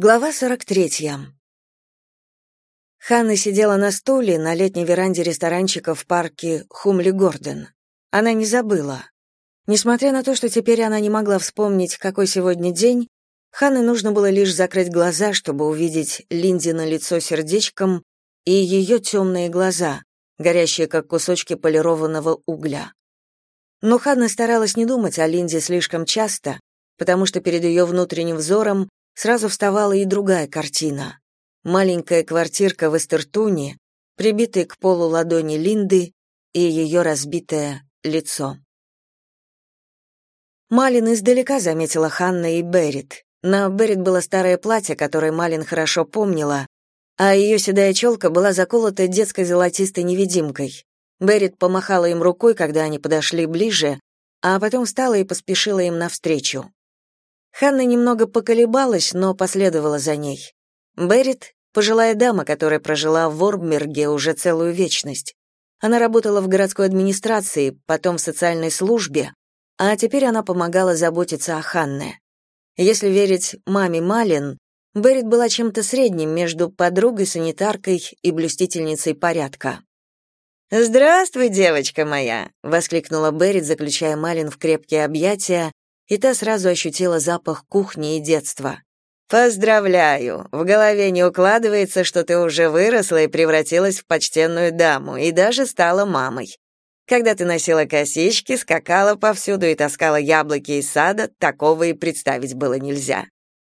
Глава 43. Ханна сидела на стуле на летней веранде ресторанчика в парке Хумли-Гордон. Она не забыла. Несмотря на то, что теперь она не могла вспомнить, какой сегодня день, Ханне нужно было лишь закрыть глаза, чтобы увидеть Линди на лицо сердечком и ее темные глаза, горящие как кусочки полированного угля. Но Ханна старалась не думать о Линде слишком часто, потому что перед ее внутренним взором сразу вставала и другая картина. Маленькая квартирка в Эстертуне, прибитая к полу ладони Линды и ее разбитое лицо. Малин издалека заметила Ханна и Беррит. На Беррит было старое платье, которое Малин хорошо помнила, а ее седая челка была заколота детской золотистой невидимкой. Беррит помахала им рукой, когда они подошли ближе, а потом встала и поспешила им навстречу. Ханна немного поколебалась, но последовала за ней. Беррит — пожилая дама, которая прожила в Ворбмерге уже целую вечность. Она работала в городской администрации, потом в социальной службе, а теперь она помогала заботиться о Ханне. Если верить маме Малин, Беррит была чем-то средним между подругой-санитаркой и блюстительницей порядка. «Здравствуй, девочка моя!» — воскликнула Беррит, заключая Малин в крепкие объятия и та сразу ощутила запах кухни и детства. «Поздравляю! В голове не укладывается, что ты уже выросла и превратилась в почтенную даму, и даже стала мамой. Когда ты носила косички, скакала повсюду и таскала яблоки из сада, такого и представить было нельзя.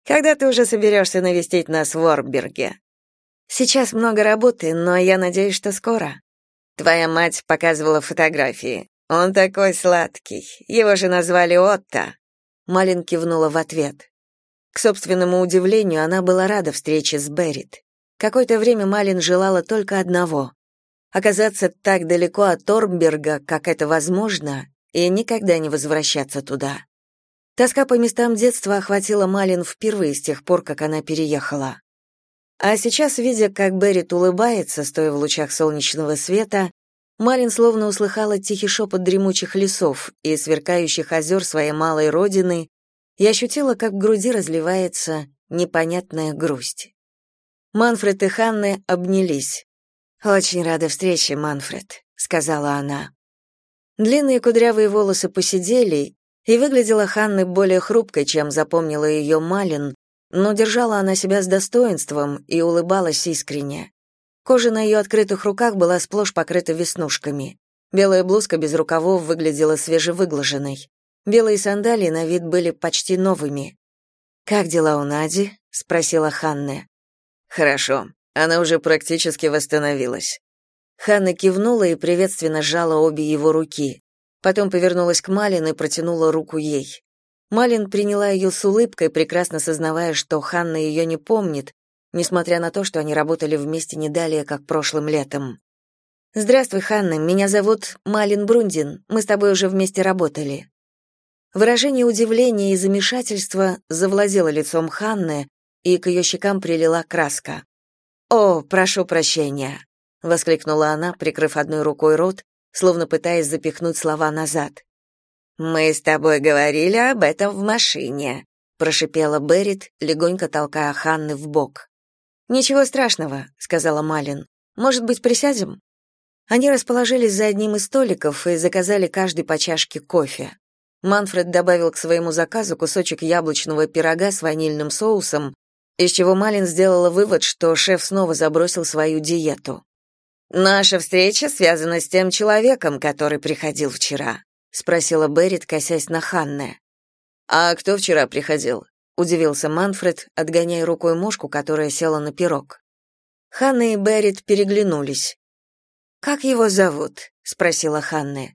Когда ты уже соберешься навестить нас в Орберге? Сейчас много работы, но я надеюсь, что скоро. Твоя мать показывала фотографии. Он такой сладкий. Его же назвали Отто. Малин кивнула в ответ. К собственному удивлению, она была рада встрече с Беррит. Какое-то время Малин желала только одного — оказаться так далеко от Торберга, как это возможно, и никогда не возвращаться туда. Тоска по местам детства охватила Малин впервые с тех пор, как она переехала. А сейчас, видя, как Беррит улыбается, стоя в лучах солнечного света, Малин словно услыхала тихий шепот дремучих лесов и сверкающих озер своей малой родины и ощутила, как в груди разливается непонятная грусть. Манфред и Ханны обнялись. «Очень рада встрече, Манфред», — сказала она. Длинные кудрявые волосы посидели, и выглядела Ханны более хрупкой, чем запомнила ее Малин, но держала она себя с достоинством и улыбалась искренне. Кожа на ее открытых руках была сплошь покрыта веснушками. Белая блузка без рукавов выглядела свежевыглаженной. Белые сандалии на вид были почти новыми. «Как дела у Нади?» — спросила Ханна. «Хорошо. Она уже практически восстановилась». Ханна кивнула и приветственно сжала обе его руки. Потом повернулась к Малин и протянула руку ей. Малин приняла ее с улыбкой, прекрасно сознавая, что Ханна ее не помнит, несмотря на то, что они работали вместе не далее, как прошлым летом. «Здравствуй, Ханна, меня зовут Малин Брундин, мы с тобой уже вместе работали». Выражение удивления и замешательства завладело лицом Ханны, и к ее щекам прилила краска. «О, прошу прощения», — воскликнула она, прикрыв одной рукой рот, словно пытаясь запихнуть слова назад. «Мы с тобой говорили об этом в машине», — прошипела Беррит, легонько толкая Ханны в бок. «Ничего страшного», — сказала Малин. «Может быть, присядем?» Они расположились за одним из столиков и заказали каждый по чашке кофе. Манфред добавил к своему заказу кусочек яблочного пирога с ванильным соусом, из чего Малин сделала вывод, что шеф снова забросил свою диету. «Наша встреча связана с тем человеком, который приходил вчера», — спросила Беррит, косясь на Ханне. «А кто вчера приходил?» Удивился Манфред, отгоняя рукой мушку, которая села на пирог. Ханна и Беррит переглянулись. «Как его зовут?» — спросила Ханна.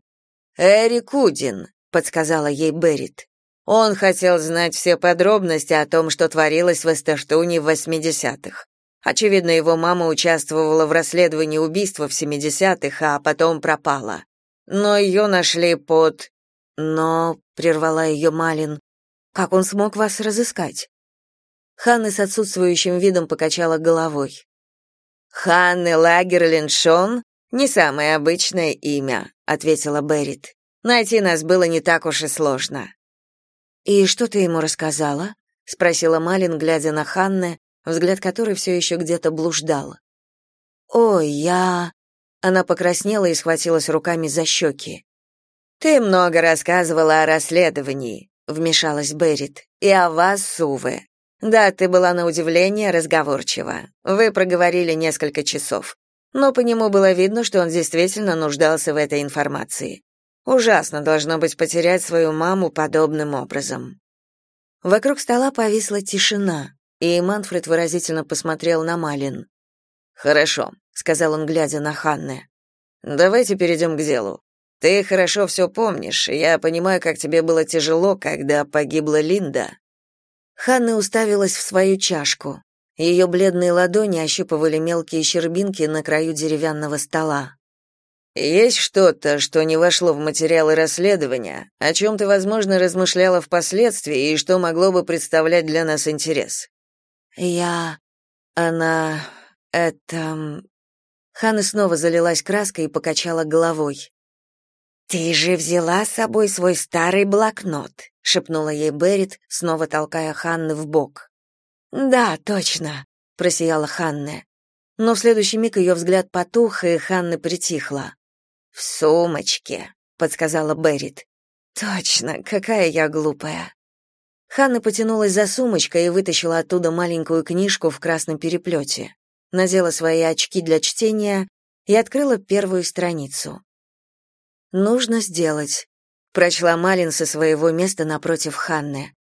«Эрик Удин», — подсказала ей Беррит. Он хотел знать все подробности о том, что творилось в Эсташтуне в 80-х. Очевидно, его мама участвовала в расследовании убийства в 70-х, а потом пропала. Но ее нашли под... Но, — прервала ее Малин, как он смог вас разыскать? Ханна с отсутствующим видом покачала головой. Ханны Лагерлиншон не самое обычное имя, ответила Беррит. Найти нас было не так уж и сложно. И что ты ему рассказала? — спросила Малин, глядя на Ханне, взгляд которой все еще где-то блуждал. «Ой, я...» Она покраснела и схватилась руками за щеки. «Ты много рассказывала о расследовании», — вмешалась Беррит, — «и о вас, Суве. Да, ты была на удивление разговорчива. Вы проговорили несколько часов. Но по нему было видно, что он действительно нуждался в этой информации. Ужасно должно быть потерять свою маму подобным образом. Вокруг стола повисла тишина, и Манфред выразительно посмотрел на Малин. «Хорошо», — сказал он, глядя на Ханне. «Давайте перейдем к делу. Ты хорошо все помнишь, и я понимаю, как тебе было тяжело, когда погибла Линда. Ханна уставилась в свою чашку. Ее бледные ладони ощупывали мелкие щербинки на краю деревянного стола. «Есть что-то, что не вошло в материалы расследования, о чем ты, возможно, размышляла впоследствии и что могло бы представлять для нас интерес?» «Я... она... это...» Ханна снова залилась краской и покачала головой. «Ты же взяла с собой свой старый блокнот», — шепнула ей Берит, снова толкая Ханны в бок. «Да, точно», — просияла Ханна. Но в следующий миг ее взгляд потух, и Ханна притихла. «В сумочке», — подсказала Берит. «Точно, какая я глупая». Ханна потянулась за сумочкой и вытащила оттуда маленькую книжку в красном переплете, надела свои очки для чтения и открыла первую страницу. Нужно сделать, прочла Малин со своего места напротив Ханны.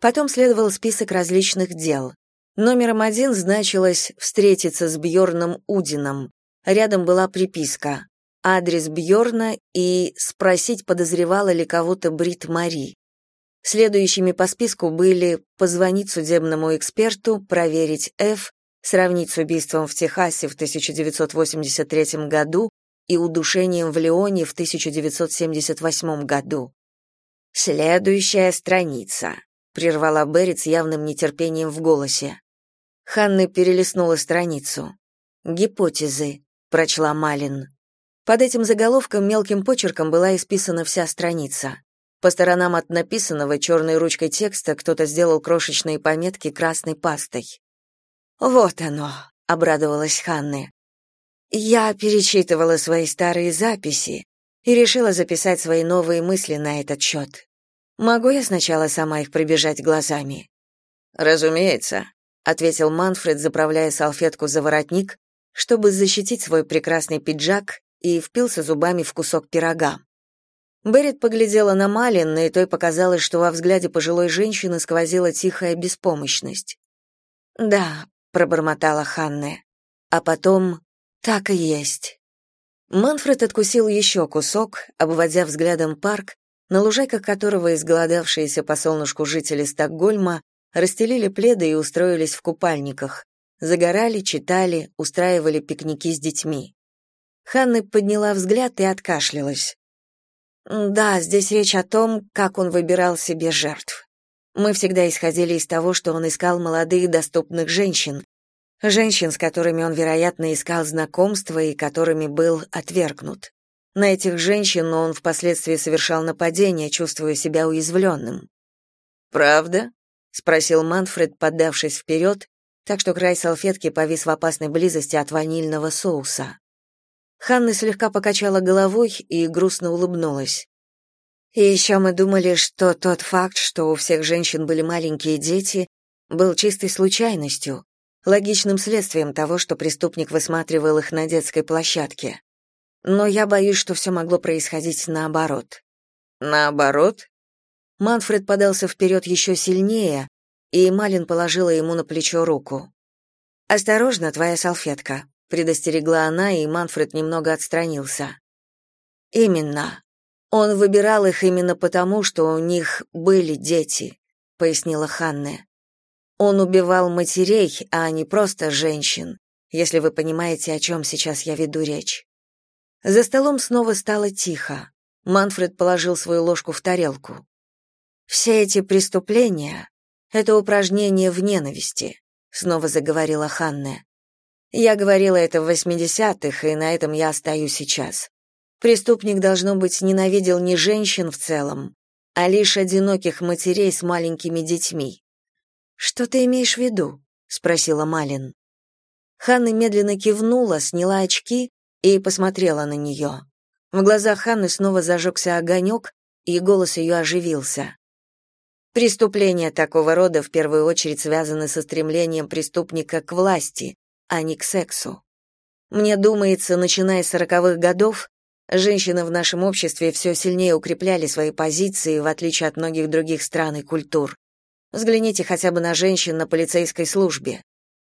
Потом следовал список различных дел. Номером один значилось встретиться с Бьорном Удином. Рядом была приписка: адрес Бьорна и спросить, подозревала ли кого-то Брит Мари. Следующими по списку были позвонить судебному эксперту, проверить Ф, сравнить с убийством в Техасе в 1983 году и удушением в Леоне в 1978 году. «Следующая страница», — прервала Берри с явным нетерпением в голосе. Ханна перелистнула страницу. «Гипотезы», — прочла Малин. Под этим заголовком мелким почерком была исписана вся страница. По сторонам от написанного черной ручкой текста кто-то сделал крошечные пометки красной пастой. «Вот оно», — обрадовалась Ханна. Я перечитывала свои старые записи и решила записать свои новые мысли на этот счет. Могу я сначала сама их пробежать глазами? Разумеется, ответил Манфред, заправляя салфетку за воротник, чтобы защитить свой прекрасный пиджак и впился зубами в кусок пирога. Берет поглядела на Малин, и той показалось, что во взгляде пожилой женщины сквозила тихая беспомощность. "Да", пробормотала Ханне. А потом так и есть. Манфред откусил еще кусок, обводя взглядом парк, на лужайках которого изголодавшиеся по солнышку жители Стокгольма расстелили пледы и устроились в купальниках, загорали, читали, устраивали пикники с детьми. Ханна подняла взгляд и откашлялась. Да, здесь речь о том, как он выбирал себе жертв. Мы всегда исходили из того, что он искал молодых доступных женщин, женщин, с которыми он, вероятно, искал знакомства и которыми был отвергнут. На этих женщин он впоследствии совершал нападение, чувствуя себя уязвленным. «Правда?» — спросил Манфред, поддавшись вперед, так что край салфетки повис в опасной близости от ванильного соуса. Ханна слегка покачала головой и грустно улыбнулась. И еще мы думали, что тот факт, что у всех женщин были маленькие дети, был чистой случайностью, логичным следствием того, что преступник высматривал их на детской площадке. Но я боюсь, что все могло происходить наоборот. Наоборот? Манфред подался вперед еще сильнее, и Малин положила ему на плечо руку. «Осторожно, твоя салфетка», — предостерегла она, и Манфред немного отстранился. «Именно. Он выбирал их именно потому, что у них были дети», — пояснила Ханне. Он убивал матерей, а не просто женщин, если вы понимаете, о чем сейчас я веду речь. За столом снова стало тихо. Манфред положил свою ложку в тарелку. Все эти преступления это упражнение в ненависти, снова заговорила Ханна. Я говорила это в 80-х, и на этом я остаюсь сейчас. Преступник должно быть ненавидел не женщин в целом, а лишь одиноких матерей с маленькими детьми. «Что ты имеешь в виду?» — спросила Малин. Ханна медленно кивнула, сняла очки и посмотрела на нее. В глазах Ханны снова зажегся огонек, и голос ее оживился. Преступления такого рода в первую очередь связаны со стремлением преступника к власти, а не к сексу. Мне думается, начиная с сороковых годов, женщины в нашем обществе все сильнее укрепляли свои позиции, в отличие от многих других стран и культур. Взгляните хотя бы на женщин на полицейской службе.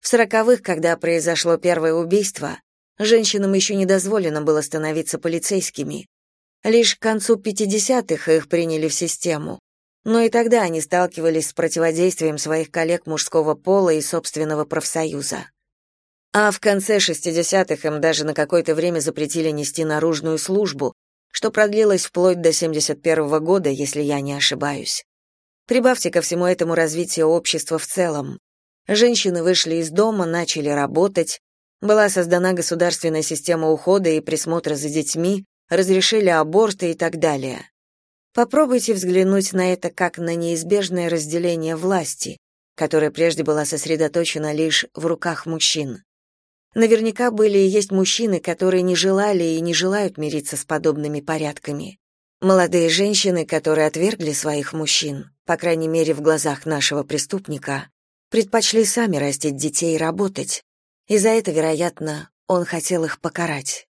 В сороковых, когда произошло первое убийство, женщинам еще не дозволено было становиться полицейскими. Лишь к концу 50-х их приняли в систему. Но и тогда они сталкивались с противодействием своих коллег мужского пола и собственного профсоюза. А в конце 60-х им даже на какое-то время запретили нести наружную службу, что продлилось вплоть до 71 -го года, если я не ошибаюсь. Прибавьте ко всему этому развитие общества в целом. Женщины вышли из дома, начали работать, была создана государственная система ухода и присмотра за детьми, разрешили аборты и так далее. Попробуйте взглянуть на это как на неизбежное разделение власти, которое прежде было сосредоточено лишь в руках мужчин. Наверняка были и есть мужчины, которые не желали и не желают мириться с подобными порядками. Молодые женщины, которые отвергли своих мужчин, по крайней мере в глазах нашего преступника, предпочли сами растить детей и работать, и за это, вероятно, он хотел их покарать.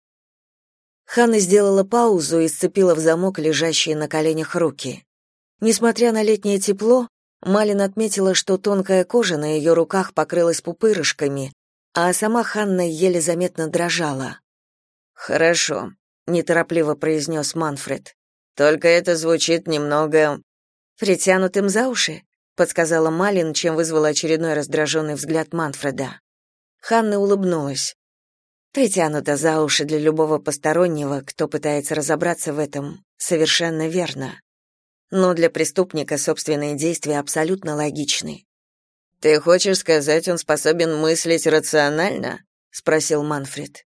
Ханна сделала паузу и сцепила в замок лежащие на коленях руки. Несмотря на летнее тепло, Малин отметила, что тонкая кожа на ее руках покрылась пупырышками, а сама Ханна еле заметно дрожала. «Хорошо», — неторопливо произнес Манфред. «Только это звучит немного...» «Притянутым за уши», — подсказала Малин, чем вызвала очередной раздраженный взгляд Манфреда. Ханна улыбнулась. Притянута за уши для любого постороннего, кто пытается разобраться в этом, совершенно верно. Но для преступника собственные действия абсолютно логичны. «Ты хочешь сказать, он способен мыслить рационально?» — спросил Манфред.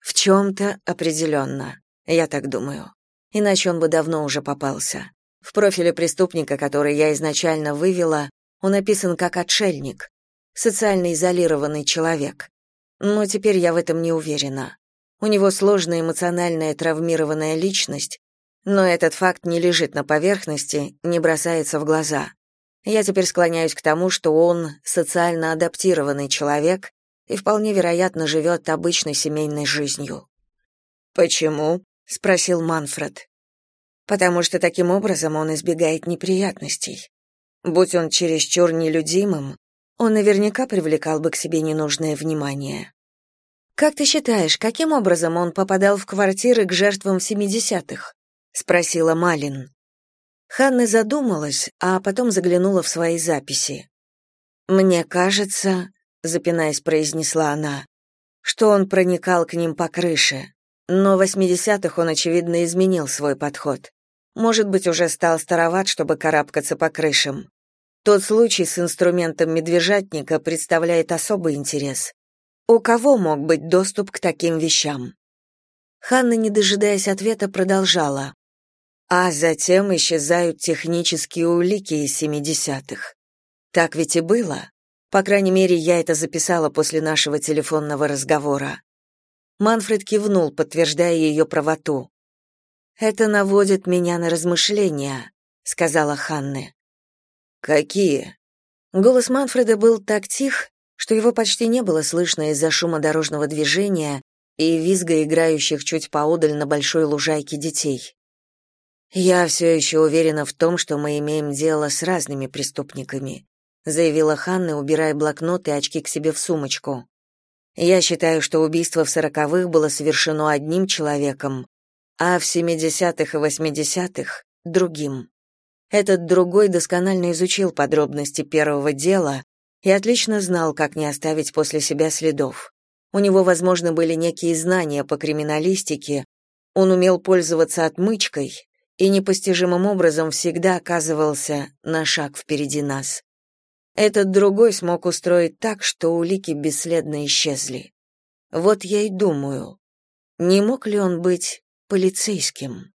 «В чем-то определенно, я так думаю. Иначе он бы давно уже попался. В профиле преступника, который я изначально вывела, он описан как отшельник, социально изолированный человек. Но теперь я в этом не уверена. У него сложная эмоциональная травмированная личность, но этот факт не лежит на поверхности, не бросается в глаза. Я теперь склоняюсь к тому, что он социально адаптированный человек и вполне вероятно живет обычной семейной жизнью. Почему? Спросил Манфред. Потому что таким образом он избегает неприятностей. Будь он чересчур нелюдимым, он наверняка привлекал бы к себе ненужное внимание. Как ты считаешь, каким образом он попадал в квартиры к жертвам 70-х? спросила Малин. Ханна задумалась, а потом заглянула в свои записи. «Мне кажется», — запинаясь, произнесла она, что он проникал к ним по крыше. Но в 80-х он, очевидно, изменил свой подход. Может быть, уже стал староват, чтобы карабкаться по крышам. Тот случай с инструментом медвежатника представляет особый интерес. У кого мог быть доступ к таким вещам? Ханна, не дожидаясь ответа, продолжала. А затем исчезают технические улики из 70-х. Так ведь и было. По крайней мере, я это записала после нашего телефонного разговора. Манфред кивнул, подтверждая ее правоту. «Это наводит меня на размышления», — сказала Ханне. «Какие?» Голос Манфреда был так тих, что его почти не было слышно из-за шума дорожного движения и визга играющих чуть поодаль на большой лужайке детей. Я все еще уверена в том, что мы имеем дело с разными преступниками, заявила Ханна, убирая блокнот и очки к себе в сумочку. Я считаю, что убийство в сороковых было совершено одним человеком, а в семидесятых и восьмидесятых — другим. Этот другой досконально изучил подробности первого дела и отлично знал, как не оставить после себя следов. У него, возможно, были некие знания по криминалистике, он умел пользоваться отмычкой, и непостижимым образом всегда оказывался на шаг впереди нас. Этот другой смог устроить так, что улики бесследно исчезли. Вот я и думаю, не мог ли он быть полицейским?